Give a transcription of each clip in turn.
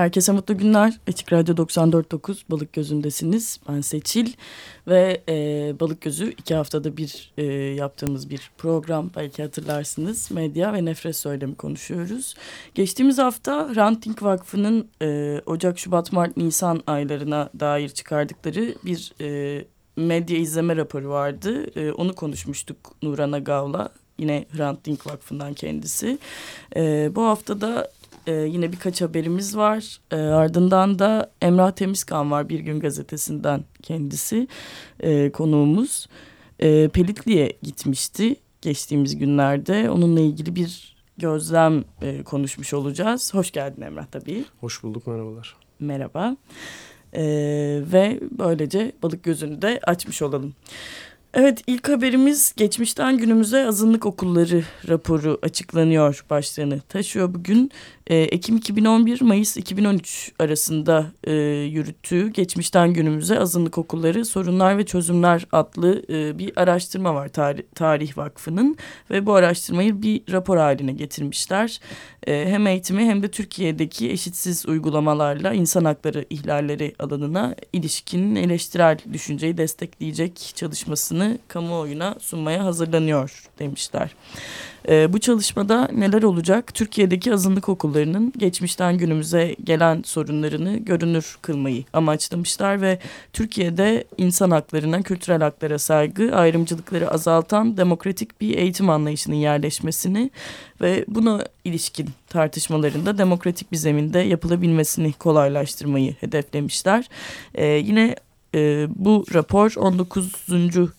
Herkese mutlu günler. Açık Radyo 94.9 Balık Gözü'ndesiniz. Ben Seçil ve e, Balık Gözü iki haftada bir e, yaptığımız bir program. Belki hatırlarsınız. Medya ve nefret söylemi konuşuyoruz. Geçtiğimiz hafta Ranting Vakfı'nın e, Ocak, Şubat, Mart, Nisan aylarına dair çıkardıkları bir e, medya izleme raporu vardı. E, onu konuşmuştuk Nuran Agav'la. Yine Hrant Vakfı'ndan kendisi. E, bu haftada e, yine birkaç haberimiz var. E, ardından da Emrah Temizkan var Bir Gün Gazetesi'nden kendisi e, konuğumuz. E, Pelitli'ye gitmişti geçtiğimiz günlerde. Onunla ilgili bir gözlem e, konuşmuş olacağız. Hoş geldin Emrah tabii. Hoş bulduk merhabalar. Merhaba. E, ve böylece balık gözünü de açmış olalım. Evet ilk haberimiz geçmişten günümüze azınlık okulları raporu açıklanıyor başlığını taşıyor bugün. E, Ekim 2011 Mayıs 2013 arasında e, yürüttüğü geçmişten günümüze azınlık okulları sorunlar ve çözümler adlı e, bir araştırma var Tarih, Tarih Vakfı'nın ve bu araştırmayı bir rapor haline getirmişler. E, hem eğitimi hem de Türkiye'deki eşitsiz uygulamalarla insan hakları ihlalleri alanına ilişkin eleştirel düşünceyi destekleyecek çalışmasını kamuoyuna sunmaya hazırlanıyor demişler. E, bu çalışmada neler olacak? Türkiye'deki azınlık okullarının geçmişten günümüze gelen sorunlarını görünür kılmayı amaçlamışlar ve Türkiye'de insan haklarına, kültürel haklara saygı, ayrımcılıkları azaltan demokratik bir eğitim anlayışının yerleşmesini ve buna ilişkin tartışmalarında demokratik bir zeminde yapılabilmesini kolaylaştırmayı hedeflemişler. Ee, yine e, bu rapor 19.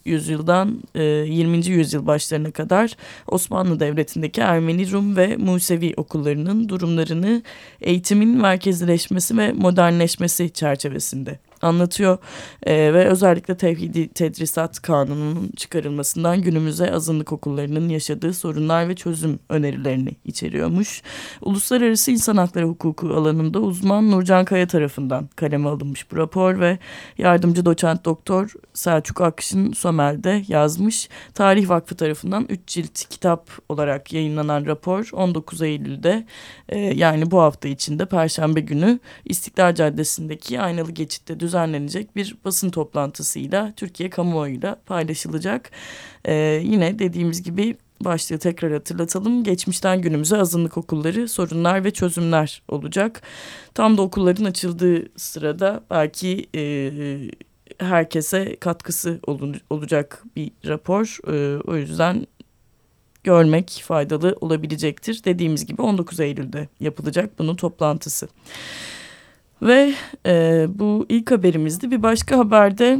yüzyıldan e, 20. yüzyıl başlarına kadar Osmanlı Devleti'ndeki Ermeni, Rum ve Musevi okullarının durumlarını eğitimin merkezleşmesi ve modernleşmesi çerçevesinde anlatıyor e, ve özellikle Tevhidi Tedrisat Kanunu'nun çıkarılmasından günümüze azınlık okullarının yaşadığı sorunlar ve çözüm önerilerini içeriyormuş. Uluslararası insan hakları hukuku alanında uzman Nurcan Kaya tarafından kaleme alınmış bu rapor ve yardımcı doçent doktor Selçuk Akşin Somel'de yazmış. Tarih Vakfı tarafından 3 cilt kitap olarak yayınlanan rapor 19 Eylül'de e, yani bu hafta içinde Perşembe günü İstiklal Caddesi'ndeki aynalı geçitte düzenlenecek bir basın toplantısıyla Türkiye kamuoyuyla paylaşılacak. Ee, yine dediğimiz gibi başlığı tekrar hatırlatalım. Geçmişten günümüze azınlık okulları sorunlar ve çözümler olacak. Tam da okulların açıldığı sırada belki e, herkese katkısı olun, olacak bir rapor. E, o yüzden görmek faydalı olabilecektir. Dediğimiz gibi 19 Eylül'de yapılacak bunun toplantısı. Ve e, bu ilk haberimizdi. Bir başka haberde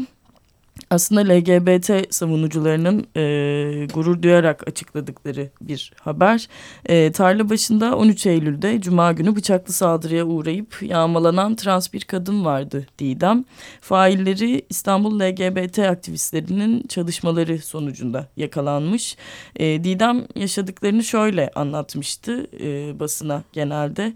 aslında LGBT savunucularının e, gurur duyarak açıkladıkları bir haber. E, tarla başında 13 Eylül'de Cuma günü bıçaklı saldırıya uğrayıp yağmalanan trans bir kadın vardı Didem. Failleri İstanbul LGBT aktivistlerinin çalışmaları sonucunda yakalanmış. E, Didem yaşadıklarını şöyle anlatmıştı e, basına genelde.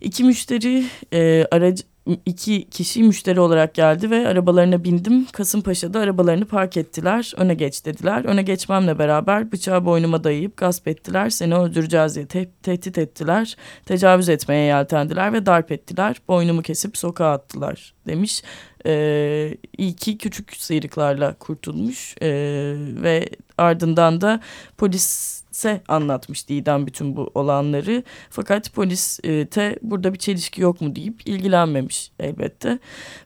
İki müşteri e, aracı iki kişi müşteri olarak geldi ve arabalarına bindim. Kasımpaşa'da arabalarını park ettiler. Öne geç dediler. Öne geçmemle beraber bıçağı boynuma dayayıp gasp ettiler. Seni öldüreceğiz diye te tehdit ettiler. Tecavüz etmeye yeltendiler ve darp ettiler. Boynumu kesip sokağa attılar demiş. Ee, iyi küçük sıyrıklarla kurtulmuş. Ee, ve ardından da polis polise anlatmış Didem bütün bu olanları. Fakat polis te burada bir çelişki yok mu deyip ilgilenmemiş elbette.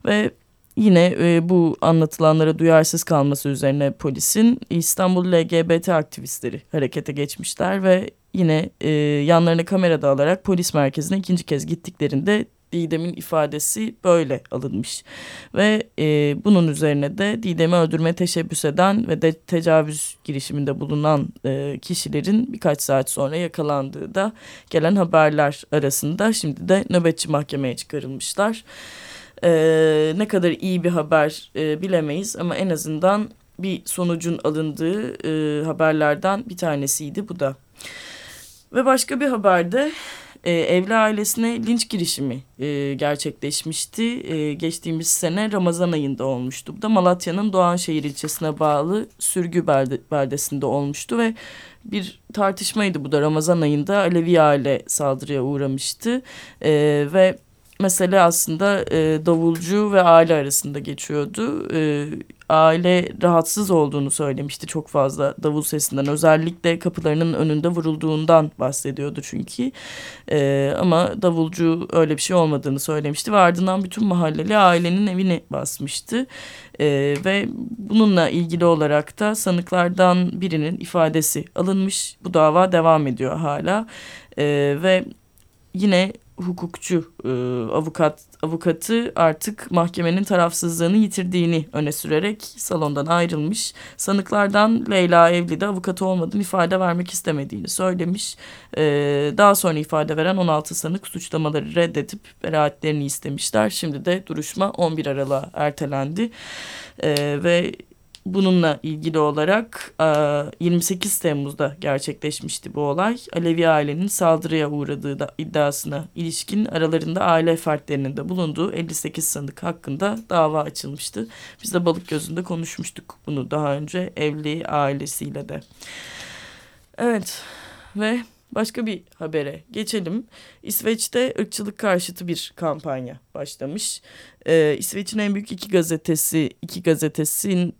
Ve yine e, bu anlatılanlara duyarsız kalması üzerine polisin İstanbul LGBT aktivistleri harekete geçmişler ve yine e, yanlarına kamerada alarak polis merkezine ikinci kez gittiklerinde Didem'in ifadesi böyle alınmış. Ve e, bunun üzerine de Didem'i öldürme teşebbüs eden ve de tecavüz girişiminde bulunan e, kişilerin birkaç saat sonra yakalandığı da gelen haberler arasında şimdi de nöbetçi mahkemeye çıkarılmışlar. E, ne kadar iyi bir haber e, bilemeyiz ama en azından bir sonucun alındığı e, haberlerden bir tanesiydi bu da. Ve başka bir haberde e, evli ailesine linç girişimi e, gerçekleşmişti. E, geçtiğimiz sene Ramazan ayında olmuştu. Bu da Malatya'nın Doğanşehir ilçesine bağlı Sürgü belde, beldesinde olmuştu ve bir tartışmaydı bu da Ramazan ayında Alevi aile saldırıya uğramıştı. E, ve mesele aslında e, davulcu ve aile arasında geçiyordu. E, aile rahatsız olduğunu söylemişti çok fazla davul sesinden. Özellikle kapılarının önünde vurulduğundan bahsediyordu çünkü. E, ama davulcu öyle bir şey olmadığını söylemişti ve ardından bütün mahalleli ailenin evini basmıştı. E, ve bununla ilgili olarak da sanıklardan birinin ifadesi alınmış. Bu dava devam ediyor hala. E, ve yine hukukçu e, avukat avukatı artık mahkemenin tarafsızlığını yitirdiğini öne sürerek salondan ayrılmış. Sanıklardan Leyla Evli de avukatı olmadığını ifade vermek istemediğini söylemiş. E, daha sonra ifade veren 16 sanık suçlamaları reddedip beraatlerini istemişler. Şimdi de duruşma 11 Aralık'a ertelendi. E, ve Bununla ilgili olarak 28 Temmuz'da gerçekleşmişti bu olay. Alevi ailenin saldırıya uğradığı da iddiasına ilişkin aralarında aile fertlerinin de bulunduğu 58 sanık hakkında dava açılmıştı. Biz de Balık Gözü'nde konuşmuştuk bunu daha önce evli ailesiyle de. Evet ve başka bir habere geçelim. İsveç'te ırkçılık karşıtı bir kampanya başlamış. Ee, İsveç'in en büyük iki gazetesi, iki gazetesin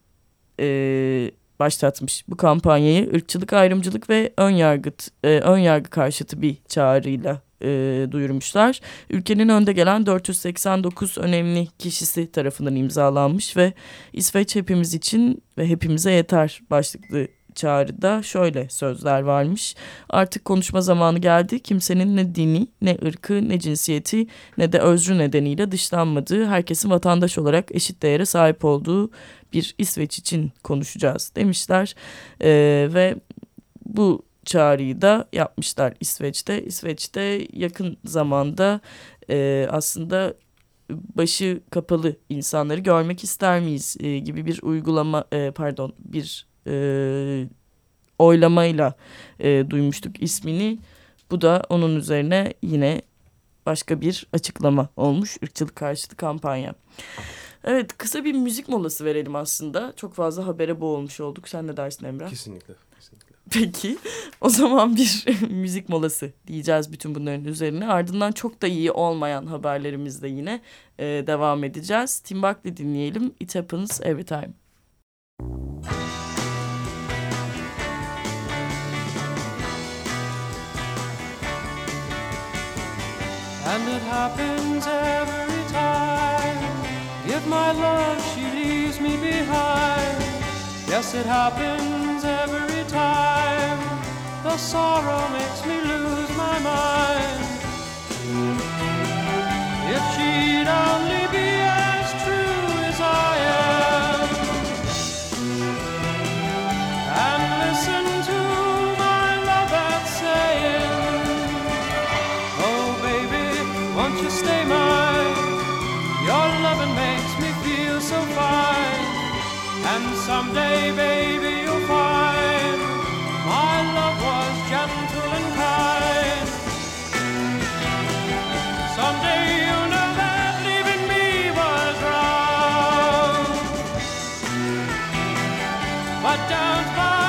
e, başlatmış bu kampanyayı ırkçılık, ayrımcılık ve ön yargı e, ön yargı karşıtı bir çağrıyla e, duyurmuşlar. Ülkenin önde gelen 489 önemli kişisi tarafından imzalanmış ve İsveç hepimiz için ve hepimize yeter başlıklı çağrıda şöyle sözler varmış. Artık konuşma zamanı geldi. Kimsenin ne dini, ne ırkı, ne cinsiyeti, ne de özrü nedeniyle dışlanmadığı, herkesin vatandaş olarak eşit değere sahip olduğu bir İsveç için konuşacağız demişler. Ee, ve bu çağrıyı da yapmışlar İsveç'te. İsveç'te yakın zamanda e, aslında başı kapalı insanları görmek ister miyiz e, gibi bir uygulama e, pardon bir e, oylamayla e, duymuştuk ismini. Bu da onun üzerine yine başka bir açıklama olmuş ırkçılık karşıtı kampanya. Evet kısa bir müzik molası verelim aslında. Çok fazla habere boğulmuş olduk. Sen ne dersin Emrah? Kesinlikle. kesinlikle. Peki o zaman bir müzik molası diyeceğiz bütün bunların üzerine. Ardından çok da iyi olmayan haberlerimizle yine e, devam edeceğiz. Tim Buckley dinleyelim. It Happens Every Time. And it happens every time. Give my love, she leaves me behind. Yes, it happens every time. The sorrow makes me lose my mind. If she'd only stay mine? Your loving makes me feel so fine. And someday, baby, you'll find my love was gentle and kind. Someday you'll know that leaving me was wrong. But don't bother,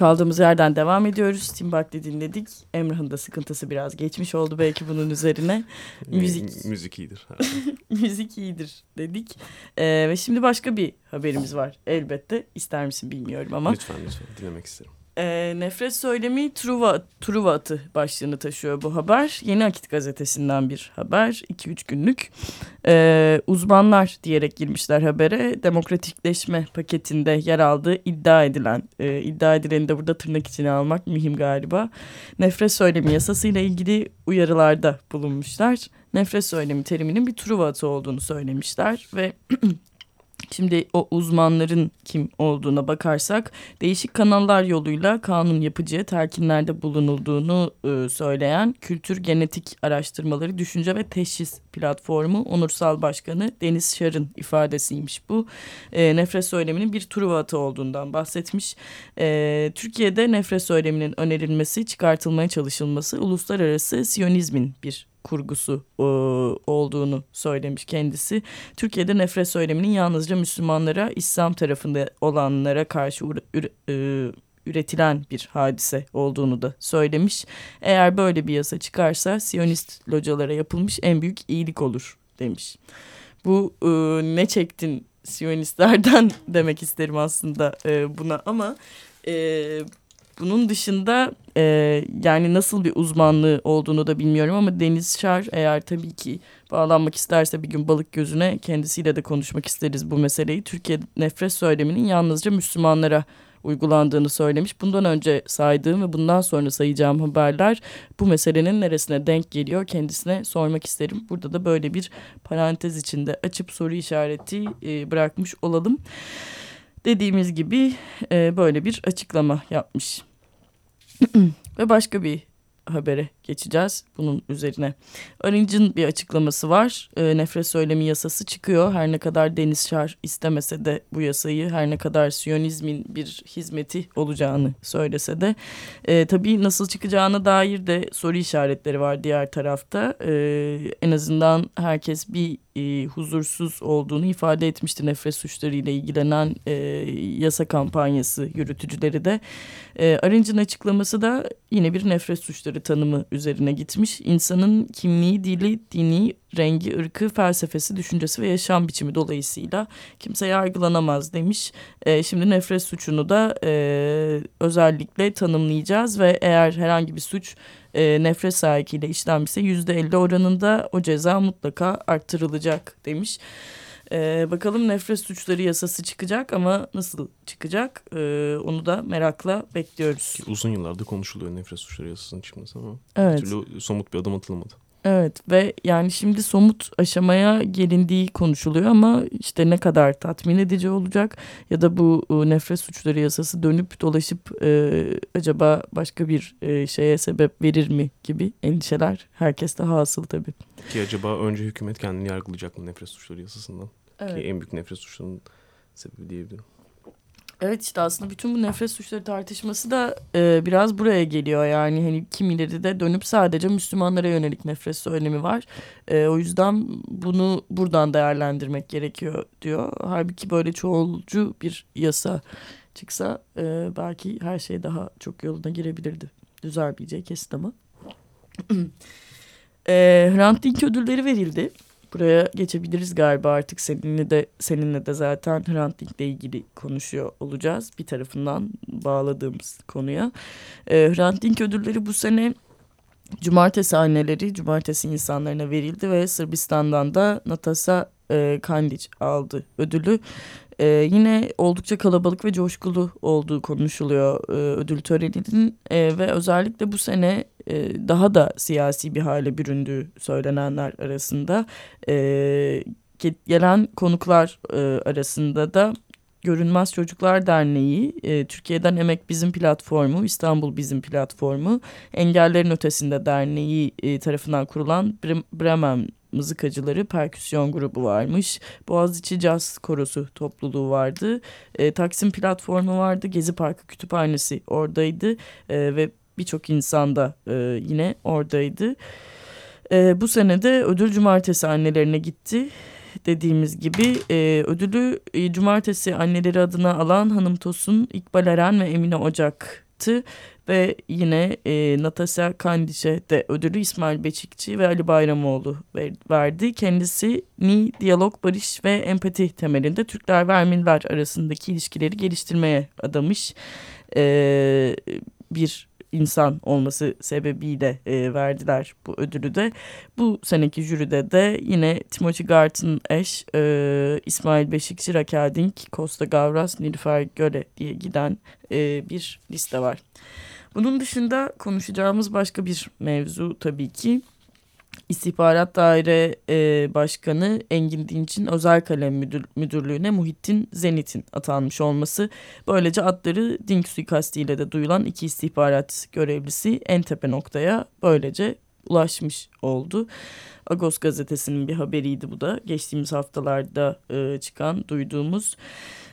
Kaldığımız yerden devam ediyoruz. Tim Buckley dinledik. Emrah'ın da sıkıntısı biraz geçmiş oldu belki bunun üzerine. Müzik. Müzik iyidir. Müzik iyidir dedik. Ee, ve şimdi başka bir haberimiz var elbette. İster misin bilmiyorum ama. lütfen lütfen dinlemek isterim. E, nefret söylemi Truva, Truva atı başlığını taşıyor bu haber. Yeni Akit gazetesinden bir haber. 2-3 günlük. E, uzmanlar diyerek girmişler habere. Demokratikleşme paketinde yer aldığı iddia edilen, e, iddia edileni de burada tırnak içine almak mühim galiba. Nefret söylemi yasasıyla ilgili uyarılarda bulunmuşlar. Nefret söylemi teriminin bir Truva atı olduğunu söylemişler ve Şimdi o uzmanların kim olduğuna bakarsak değişik kanallar yoluyla kanun yapıcıya telkinlerde bulunulduğunu e, söyleyen Kültür Genetik Araştırmaları Düşünce ve Teşhis Platformu Onursal Başkanı Deniz Şar'ın ifadesiymiş bu. E, nefret söyleminin bir truvatı olduğundan bahsetmiş. E, Türkiye'de nefret söyleminin önerilmesi, çıkartılmaya çalışılması uluslararası Siyonizmin bir kurgusu e, olduğunu söylemiş kendisi. Türkiye'de nefret söyleminin yalnızca Müslümanlara, İslam tarafında olanlara karşı e, üretilen bir hadise olduğunu da söylemiş. Eğer böyle bir yasa çıkarsa Siyonist localara yapılmış en büyük iyilik olur demiş. Bu e, ne çektin Siyonistlerden demek isterim aslında e, buna ama e, bunun dışında e, yani nasıl bir uzmanlığı olduğunu da bilmiyorum ama Deniz Şar eğer tabii ki bağlanmak isterse bir gün balık gözüne kendisiyle de konuşmak isteriz bu meseleyi. Türkiye nefret söyleminin yalnızca Müslümanlara uygulandığını söylemiş. Bundan önce saydığım ve bundan sonra sayacağım haberler bu meselenin neresine denk geliyor kendisine sormak isterim. Burada da böyle bir parantez içinde açıp soru işareti e, bırakmış olalım. Dediğimiz gibi e, böyle bir açıklama yapmış. Ve başka bir habere geçeceğiz bunun üzerine. Arınç'ın bir açıklaması var. E, nefret söylemi yasası çıkıyor. Her ne kadar Deniz Şar istemese de bu yasayı her ne kadar Siyonizmin bir hizmeti olacağını söylese de e, tabii nasıl çıkacağına dair de soru işaretleri var diğer tarafta. E, en azından herkes bir e, huzursuz olduğunu ifade etmişti nefret suçlarıyla ilgilenen e, yasa kampanyası yürütücüleri de. E, Arınç'ın açıklaması da yine bir nefret suçları tanımı üzerine gitmiş. İnsanın kimliği, dili, dini, rengi, ırkı, felsefesi, düşüncesi ve yaşam biçimi dolayısıyla kimse yargılanamaz demiş. E, şimdi nefret suçunu da e, özellikle tanımlayacağız ve eğer herhangi bir suç e, nefret sahikiyle işlenmişse yüzde elli oranında o ceza mutlaka arttırılacak demiş. Ee, bakalım nefret suçları yasası çıkacak ama nasıl çıkacak ee, onu da merakla bekliyoruz. Uzun yıllarda konuşuluyor nefret suçları yasasının çıkması ama evet. bir türlü somut bir adım atılmadı. Evet ve yani şimdi somut aşamaya gelindiği konuşuluyor ama işte ne kadar tatmin edici olacak ya da bu e, nefret suçları yasası dönüp dolaşıp e, acaba başka bir e, şeye sebep verir mi gibi endişeler herkeste hasıl tabii. Ki acaba önce hükümet kendini yargılayacak mı nefret suçları yasasından? Evet. Ki en büyük nefret suçlarının sebebi diyebilirim. Evet işte aslında bütün bu nefret suçları tartışması da e, biraz buraya geliyor. Yani hani kimileri de dönüp sadece Müslümanlara yönelik nefret söylemi var. E, o yüzden bunu buradan değerlendirmek gerekiyor diyor. Halbuki böyle çoğulcu bir yasa çıksa e, belki her şey daha çok yoluna girebilirdi. Düzelmeyeceği kesin ama. e, Hrant Dink ödülleri verildi buraya geçebiliriz galiba artık seninle de seninle de zaten Hrant Dink'le ilgili konuşuyor olacağız bir tarafından bağladığımız konuya. E, Hrant Dink ödülleri bu sene Cumartesi anneleri, cumartesi insanlarına verildi ve Sırbistan'dan da Natasa e, Kandic aldı ödülü. E, yine oldukça kalabalık ve coşkulu olduğu konuşuluyor e, ödül töreninin e, ve özellikle bu sene e, daha da siyasi bir hale büründüğü söylenenler arasında e, gelen konuklar e, arasında da Görünmez Çocuklar Derneği, e, Türkiye'den Emek Bizim Platformu, İstanbul Bizim Platformu, Engellerin Ötesinde Derneği e, tarafından kurulan Bremen mızıkacıları perküsyon grubu varmış. Boğaziçi Caz Korosu topluluğu vardı. E, Taksim platformu vardı. Gezi Parkı Kütüphanesi oradaydı. E, ve birçok insan da e, yine oradaydı. E, bu sene de ödül cumartesi annelerine gitti. Dediğimiz gibi e, ödülü e, cumartesi anneleri adına alan Hanım Tosun, İkbal Eren ve Emine Ocak yaptı. Ve yine e, Natasha Kandiş'e de ödülü İsmail Beçikçi ve Ali Bayramoğlu verdi. Kendisi ni diyalog, barış ve empati temelinde Türkler ve Ermeniler arasındaki ilişkileri geliştirmeye adamış e, bir insan olması sebebiyle e, verdiler bu ödülü de. Bu seneki jüride de yine Timothy Garton eş, e, İsmail Beşikçi, Rakel Dink, Costa Gavras, Nilüfer Göle diye giden e, bir liste var. Bunun dışında konuşacağımız başka bir mevzu tabii ki İstihbarat Daire e, Başkanı Engin Dinç'in özel kalem müdür, müdürlüğüne Muhittin Zenit'in atanmış olması. Böylece adları Dink suikastiyle de duyulan iki istihbarat görevlisi en tepe noktaya böylece ulaşmış oldu. Agos gazetesinin bir haberiydi bu da. Geçtiğimiz haftalarda e, çıkan, duyduğumuz.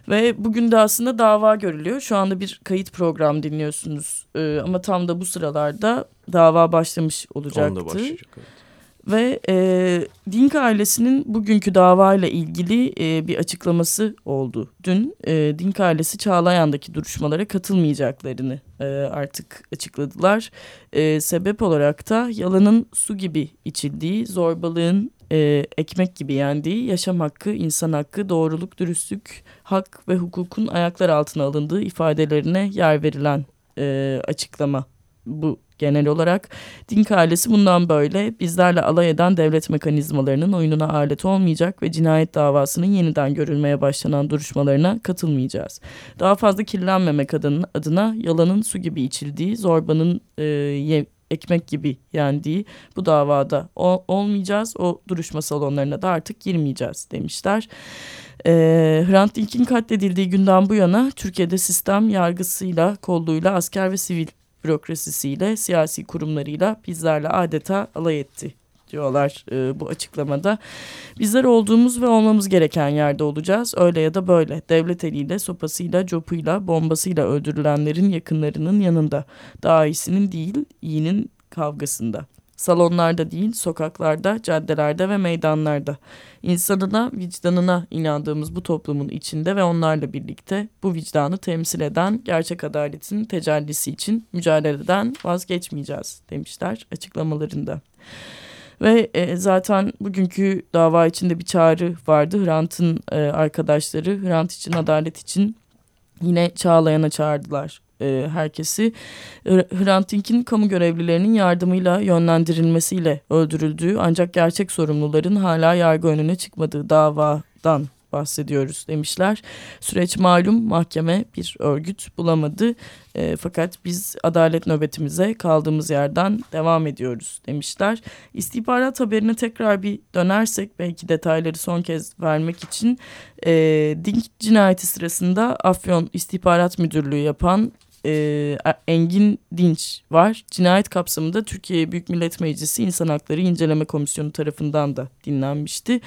Ve bugün de aslında dava görülüyor. Şu anda bir kayıt program dinliyorsunuz. E, ama tam da bu sıralarda dava başlamış olacaktı. Onda başlayacak evet. Ve e, Dink ailesinin bugünkü davayla ilgili e, bir açıklaması oldu. Dün e, Dink ailesi Çağlayan'daki duruşmalara katılmayacaklarını e, artık açıkladılar. E, sebep olarak da yalanın su gibi içildiği, zorbalığın e, ekmek gibi yendiği, yaşam hakkı, insan hakkı, doğruluk, dürüstlük, hak ve hukukun ayaklar altına alındığı ifadelerine yer verilen e, açıklama bu genel olarak. Dink ailesi bundan böyle bizlerle alay eden devlet mekanizmalarının oyununa alet olmayacak ve cinayet davasının yeniden görülmeye başlanan duruşmalarına katılmayacağız. Daha fazla kirlenmemek adına, adına yalanın su gibi içildiği, zorbanın e, ye, ekmek gibi yendiği bu davada o, olmayacağız. O duruşma salonlarına da artık girmeyeceğiz demişler. E, Hrant Dink'in katledildiği günden bu yana Türkiye'de sistem yargısıyla, kolluğuyla, asker ve sivil bürokrasisiyle, siyasi kurumlarıyla bizlerle adeta alay etti diyorlar e, bu açıklamada. Bizler olduğumuz ve olmamız gereken yerde olacağız. Öyle ya da böyle. Devlet eliyle, sopasıyla, copuyla, bombasıyla öldürülenlerin yakınlarının yanında. Daha iyisinin değil, iyinin kavgasında. Salonlarda değil, sokaklarda, caddelerde ve meydanlarda. İnsanına, vicdanına inandığımız bu toplumun içinde ve onlarla birlikte bu vicdanı temsil eden gerçek adaletin tecellisi için mücadeleden vazgeçmeyeceğiz demişler açıklamalarında. Ve e, zaten bugünkü dava içinde bir çağrı vardı. Hrant'ın e, arkadaşları Hrant için, adalet için yine Çağlayan'a çağırdılar e, herkesi. Hrant Dink'in kamu görevlilerinin yardımıyla yönlendirilmesiyle öldürüldüğü ancak gerçek sorumluların hala yargı önüne çıkmadığı davadan bahsediyoruz demişler. Süreç malum mahkeme bir örgüt bulamadı e, fakat biz adalet nöbetimize kaldığımız yerden devam ediyoruz demişler. İstihbarat haberine tekrar bir dönersek belki detayları son kez vermek için e, Dink cinayeti sırasında Afyon İstihbarat Müdürlüğü yapan e, Engin Dinç var. Cinayet kapsamında Türkiye Büyük Millet Meclisi İnsan Hakları İnceleme Komisyonu tarafından da dinlenmişti.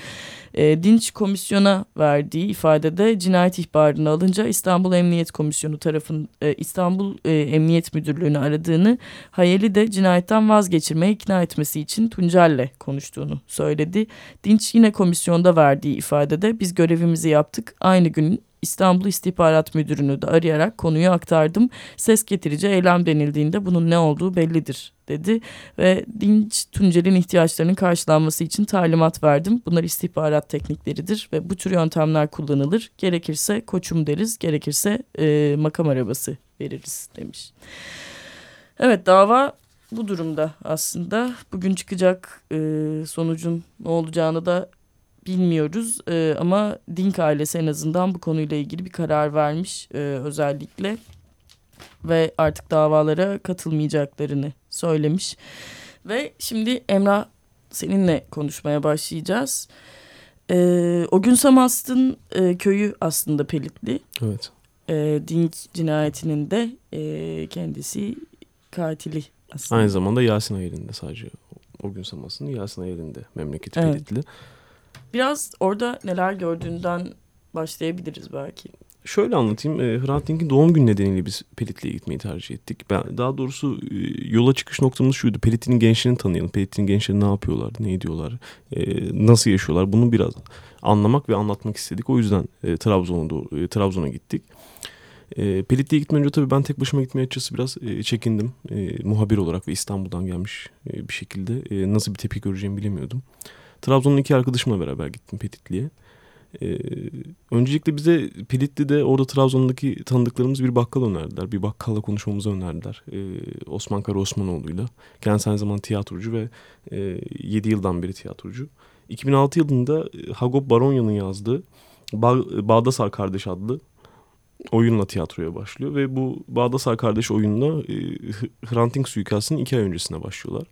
E, Dinç komisyona verdiği ifadede cinayet ihbarını alınca İstanbul Emniyet Komisyonu tarafın e, İstanbul e, Emniyet Müdürlüğü'nü aradığını, Hayali de cinayetten vazgeçirmeye ikna etmesi için Tuncel'le konuştuğunu söyledi. Dinç yine komisyonda verdiği ifadede biz görevimizi yaptık. Aynı gün İstanbul İstihbarat Müdürünü de arayarak konuyu aktardım. Ses getirici eylem denildiğinde bunun ne olduğu bellidir dedi ve Dinç Tuncel'in ihtiyaçlarının karşılanması için talimat verdim. Bunlar istihbarat teknikleridir ve bu tür yöntemler kullanılır. Gerekirse koçum deriz, gerekirse e, makam arabası veririz demiş. Evet dava bu durumda aslında. Bugün çıkacak e, sonucun ne olacağını da bilmiyoruz e, ama Dink ailesi en azından bu konuyla ilgili bir karar vermiş e, özellikle ve artık davalara katılmayacaklarını söylemiş. Ve şimdi Emrah seninle konuşmaya başlayacağız. E, o gün Samast'ın e, köyü aslında Pelitli. Evet. E, Dink cinayetinin de e, kendisi katili aslında. Aynı zamanda Yasin Ayer'inde sadece o gün Samast'ın Yasin Ayer'inde memleketi evet. Pelitli. Biraz orada neler gördüğünden başlayabiliriz belki. Şöyle anlatayım. E, Hrant Dink'in doğum günü nedeniyle biz Pelitli'ye gitmeyi tercih ettik. Ben, daha doğrusu e, yola çıkış noktamız şuydu. Pelitli'nin gençlerini tanıyalım. Pelitli'nin gençleri ne yapıyorlar, ne ediyorlar, e, nasıl yaşıyorlar bunu biraz anlamak ve anlatmak istedik. O yüzden e, Trabzon'a doğru, gittik. Pelitli'ye gitmeden önce tabii ben tek başıma gitmeye açıkçası biraz çekindim. Muhabir olarak ve İstanbul'dan gelmiş bir şekilde nasıl bir tepki göreceğimi bilemiyordum. Trabzon'un iki arkadaşımla beraber gittim Pelitli'ye. Ee, öncelikle bize Pilitli'de orada Trabzon'daki tanıdıklarımız bir bakkal önerdiler. Bir bakkalla konuşmamızı önerdiler. Ee, Osman Kara Osmanoğlu'yla. Kendisi aynı zamanda tiyatrocu ve e, 7 yıldan beri tiyatrocu. 2006 yılında e, Hagop Baronya'nın yazdığı ba Bağdasar Kardeş adlı oyunla tiyatroya başlıyor. Ve bu Bağdasar Kardeş oyunla e, Hrant suikastının iki ay öncesine başlıyorlar.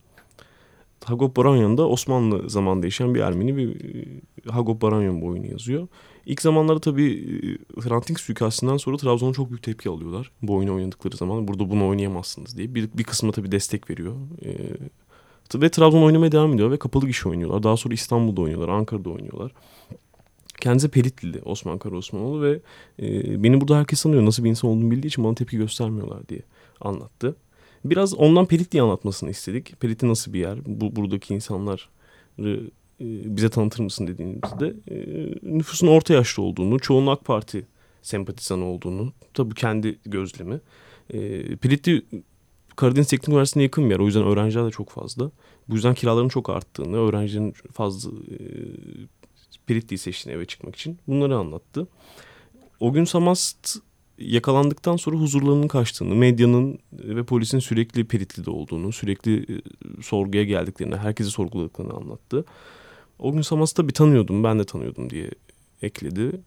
Hagop Baranyan da Osmanlı zamanında yaşayan bir Ermeni bir e, Hagop Baranyan bu oyunu yazıyor. İlk zamanlarda tabii e, Hrant Dink suikastından sonra Trabzon'a çok büyük tepki alıyorlar. Bu oyunu oynadıkları zaman burada bunu oynayamazsınız diye. Bir, bir kısmına tabii destek veriyor. Ee, ve Trabzon oynamaya devam ediyor ve kapalı gişe oynuyorlar. Daha sonra İstanbul'da oynuyorlar, Ankara'da oynuyorlar. Kendisi Pelitli'li Osman Kara Osmanoğlu ve e, beni burada herkes sanıyor nasıl bir insan olduğunu bildiği için bana tepki göstermiyorlar diye anlattı. Biraz ondan Pelit diye anlatmasını istedik. Pelit'i nasıl bir yer? Bu buradaki insanları e, bize tanıtır mısın dediğimizde e, nüfusun orta yaşlı olduğunu, çoğunun AK Parti sempatizanı olduğunu, tabii kendi gözlemi. E, Pelitli Karadeniz Teknik Üniversitesi'ne yakın bir yer. O yüzden öğrenciler de çok fazla. Bu yüzden kiraların çok arttığını, öğrencilerin fazla Pelitli'yi seçtiğini eve çıkmak için bunları anlattı. O gün Samast yakalandıktan sonra huzurlarının kaçtığını, medyanın ve polisin sürekli Peritli'de olduğunu, sürekli e, sorguya geldiklerini, herkesi sorguladıklarını anlattı. O gün Samas'ı da bir tanıyordum, ben de tanıyordum diye ekledi.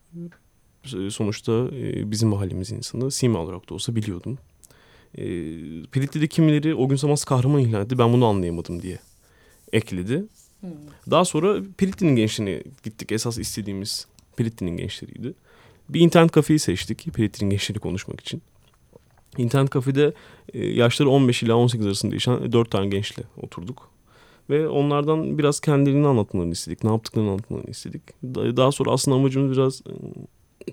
Sonuçta e, bizim mahallemiz insanı, sima olarak da olsa biliyordum. E, Peritli'de kimileri o gün Samas kahraman ilan etti, ben bunu anlayamadım diye ekledi. Hmm. Daha sonra Peritli'nin gençliğine gittik. Esas istediğimiz Peritli'nin gençleriydi. Bir internet kafeyi seçtik Pellet'in gençleri konuşmak için. İnternet kafede e, yaşları 15 ila 18 arasında yaşayan 4 tane gençle oturduk. Ve onlardan biraz kendilerini anlatmalarını istedik. Ne yaptıklarını anlatmalarını istedik. Daha sonra aslında amacımız biraz e,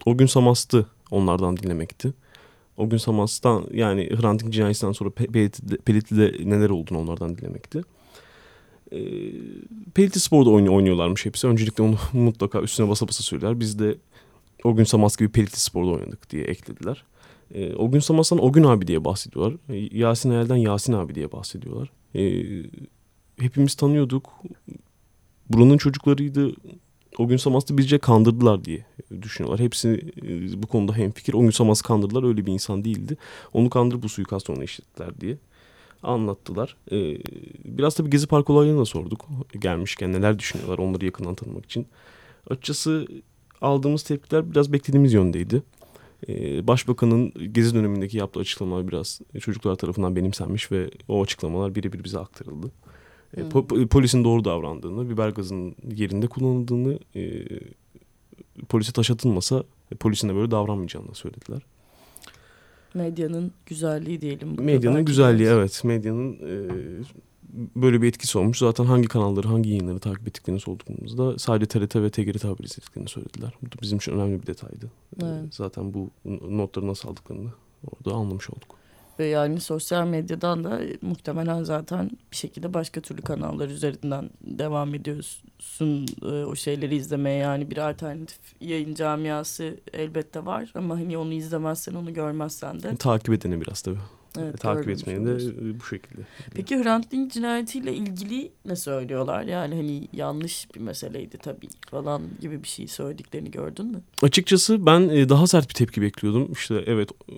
o gün Samast'ı onlardan dinlemekti. O gün Samast'tan yani Hrant Dink cinayetinden sonra Pelitli'de neler olduğunu onlardan dinlemekti. E, Pelitli Spor'da oynuyorlarmış hepsi. Öncelikle onu mutlaka üstüne basa basa söyler. Biz de o gün Samas gibi Peritli Spor'da oynadık diye eklediler. E, o gün Samas'tan o gün abi diye bahsediyorlar. E, Yasin Hayal'den Yasin abi diye bahsediyorlar. E, hepimiz tanıyorduk. Buranın çocuklarıydı. O gün Samas'ı bizce kandırdılar diye düşünüyorlar. Hepsi e, bu konuda hemfikir. O gün Samas'ı kandırdılar öyle bir insan değildi. Onu kandırıp bu suikast ona işlettiler diye anlattılar. Ee, biraz tabii Gezi Park olaylarını da sorduk. Gelmişken neler düşünüyorlar onları yakından tanımak için. Açıkçası aldığımız tepkiler biraz beklediğimiz yöndeydi. Ee, Başbakanın gezi dönemindeki yaptığı açıklamalar biraz çocuklar tarafından benimsenmiş ve o açıklamalar birebir bize aktarıldı. Ee, hmm. Po polisin doğru davrandığını, biber gazının yerinde kullanıldığını, e, polise taş atılmasa polisin de böyle davranmayacağını söylediler. Medyanın güzelliği diyelim. Medyanın güzelliği evet. Medyanın e, böyle bir etkisi olmuş. Zaten hangi kanalları, hangi yayınları takip ettiklerini sorduğumuzda sadece TRT ve TGRT haber izlediklerini söylediler. Bu da bizim için önemli bir detaydı. Evet. Zaten bu notları nasıl aldıklarını orada anlamış olduk. Ve yani sosyal medyadan da muhtemelen zaten bir şekilde başka türlü kanallar üzerinden devam ediyorsun e, o şeyleri izlemeye. Yani bir alternatif yayın camiası elbette var ama hani onu izlemezsen onu görmezsen de. Takip edene biraz tabii. Evet, takip etmeyi de bu şekilde. Peki Hrant Dink cinayetiyle ilgili ne söylüyorlar? Yani hani yanlış bir meseleydi tabii falan gibi bir şey söylediklerini gördün mü? Açıkçası ben e, daha sert bir tepki bekliyordum. İşte evet e,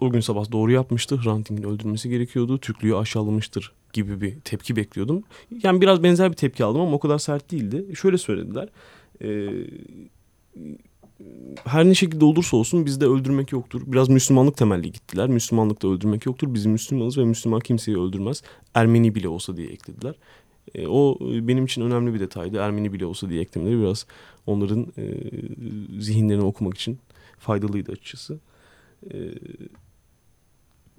o gün sabah doğru yapmıştı. Hrant Dink'in öldürülmesi gerekiyordu. Türklüğü aşağılamıştır gibi bir tepki bekliyordum. Yani biraz benzer bir tepki aldım ama o kadar sert değildi. Şöyle söylediler. Eee her ne şekilde olursa olsun bizde öldürmek yoktur. Biraz Müslümanlık temelli gittiler. Müslümanlıkta öldürmek yoktur. Biz Müslümanız ve Müslüman kimseyi öldürmez. Ermeni bile olsa diye eklediler. E, o benim için önemli bir detaydı. Ermeni bile olsa diye eklemeleri biraz onların e, zihinlerini okumak için faydalıydı açıkçası. E,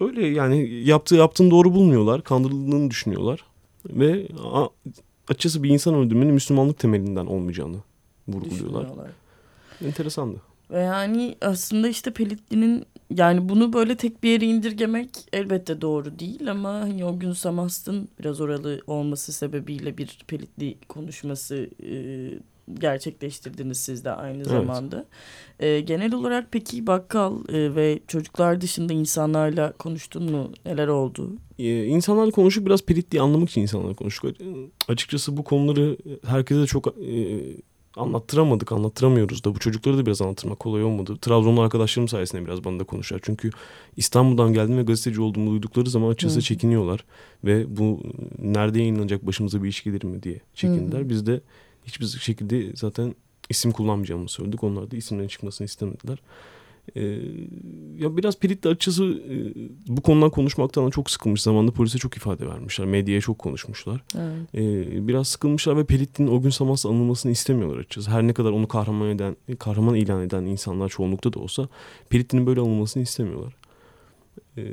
böyle yani yaptığı yaptığını doğru bulmuyorlar. Kandırıldığını düşünüyorlar. Ve açıkçası bir insan öldürmenin Müslümanlık temelinden olmayacağını vurguluyorlar. Enteresandı. Ve yani aslında işte Pelitli'nin yani bunu böyle tek bir yere indirgemek elbette doğru değil ama hani o gün Samast'ın biraz oralı olması sebebiyle bir Pelitli konuşması e, gerçekleştirdiniz siz de aynı evet. zamanda. E, genel olarak peki bakkal e, ve çocuklar dışında insanlarla konuştun mu? Neler oldu? Ee, insanlarla konuşup biraz Peritli'yi anlamak için insanlarla konuştuk. Açıkçası bu konuları herkese de çok e, anlattıramadık, anlattıramıyoruz da. Bu çocukları da biraz anlatırmak kolay olmadı. Trabzonlu arkadaşlarım sayesinde biraz bana da konuşlar. Çünkü İstanbul'dan geldim ve gazeteci olduğumu duydukları zaman açıkçası Hı. çekiniyorlar. Ve bu nerede yayınlanacak başımıza bir iş gelir mi diye çekindiler. Hı. Biz de hiçbir şekilde zaten isim kullanmayacağımızı söyledik. Onlar da isimlerin çıkmasını istemediler. Ee, ya biraz Perit de açısı e, bu konudan konuşmaktan çok sıkılmış. Zamanında polise çok ifade vermişler. Medyaya çok konuşmuşlar. Evet. Ee, biraz sıkılmışlar ve Perit'in o gün Samas'la anılmasını istemiyorlar açıkçası. Her ne kadar onu kahraman eden, kahraman ilan eden insanlar çoğunlukta da olsa Perit'in böyle anılmasını istemiyorlar. Ee,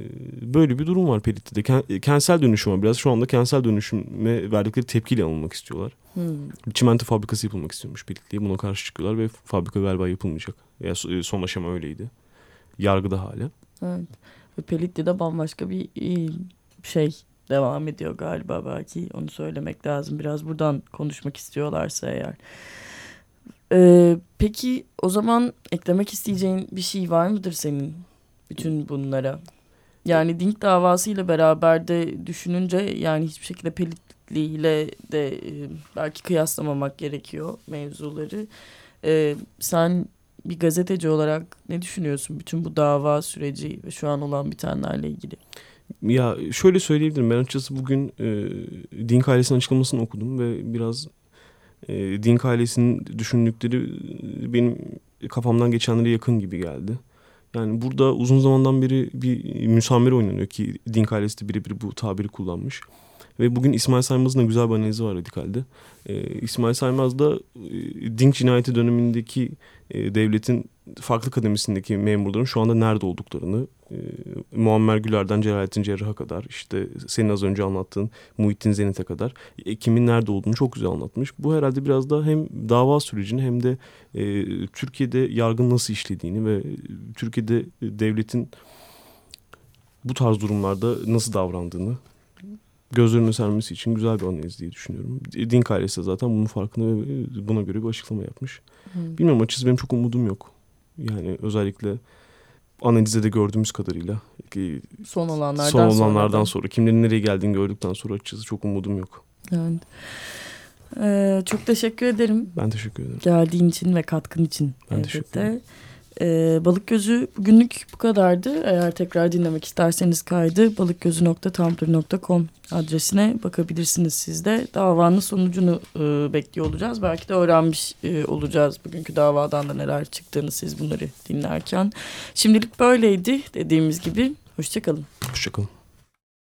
böyle bir durum var Pelit'te de. Kentsel dönüşüm var. Biraz şu anda kentsel dönüşüme verdikleri tepkiyle alınmak istiyorlar. Hmm. Çimento fabrikası yapılmak istiyormuş Pelitli'ye. Buna karşı çıkıyorlar ve fabrika galiba yapılmayacak. Yani son aşama öyleydi. Yargıda hala. Evet. Ve Pelitli'de bambaşka bir şey devam ediyor galiba belki. Onu söylemek lazım. Biraz buradan konuşmak istiyorlarsa eğer. Ee, peki o zaman eklemek isteyeceğin bir şey var mıdır senin bütün bunlara? Yani Dink davasıyla beraber de düşününce yani hiçbir şekilde Pelitli ile de e, belki kıyaslamamak gerekiyor mevzuları. E, sen bir gazeteci olarak ne düşünüyorsun bütün bu dava süreci ve şu an olan bitenlerle ilgili? Ya şöyle söyleyebilirim ben açıkçası bugün e, Dink ailesinin açıklamasını okudum ve biraz e, Dink ailesinin düşündükleri benim kafamdan geçenlere yakın gibi geldi. Yani burada uzun zamandan beri bir müsamere oynanıyor ki Dink ailesi de birebir bu tabiri kullanmış. Ve bugün İsmail Saymaz'ın da güzel bir analizi var Radikal'de. Ee, İsmail Saymaz da e, Dink cinayeti dönemindeki e, devletin farklı kademesindeki memurların şu anda nerede olduklarını e, Muammer Güler'den Celalettin Cerrah'a kadar işte senin az önce anlattığın Muhittin Zenit'e kadar e, kimin nerede olduğunu çok güzel anlatmış. Bu herhalde biraz da hem dava sürecini hem de e, Türkiye'de yargın nasıl işlediğini ve Türkiye'de devletin bu tarz durumlarda nasıl davrandığını gözlerine sermesi için güzel bir analiz diye düşünüyorum. Din ailesi zaten bunun farkında ve buna göre bir açıklama yapmış. Hı. Bilmiyorum açıkçası benim çok umudum yok. Yani özellikle analize de gördüğümüz kadarıyla ki son olanlardan, son olanlardan sonra, sonra kimlerin nereye geldiğini gördükten sonra açıkçası çok umudum yok. Yani ee, çok teşekkür ederim. Ben teşekkür ederim. Geldiğin için ve katkın için. Ben elbette. teşekkür ederim. Ee, Balık Gözü bugünlük bu kadardı. Eğer tekrar dinlemek isterseniz kaydı balıkgözü.tumblr.com adresine bakabilirsiniz siz de. Davanın sonucunu e, bekliyor olacağız. Belki de öğrenmiş e, olacağız bugünkü davadan da neler çıktığını siz bunları dinlerken. Şimdilik böyleydi dediğimiz gibi. Hoşçakalın. Hoşçakalın.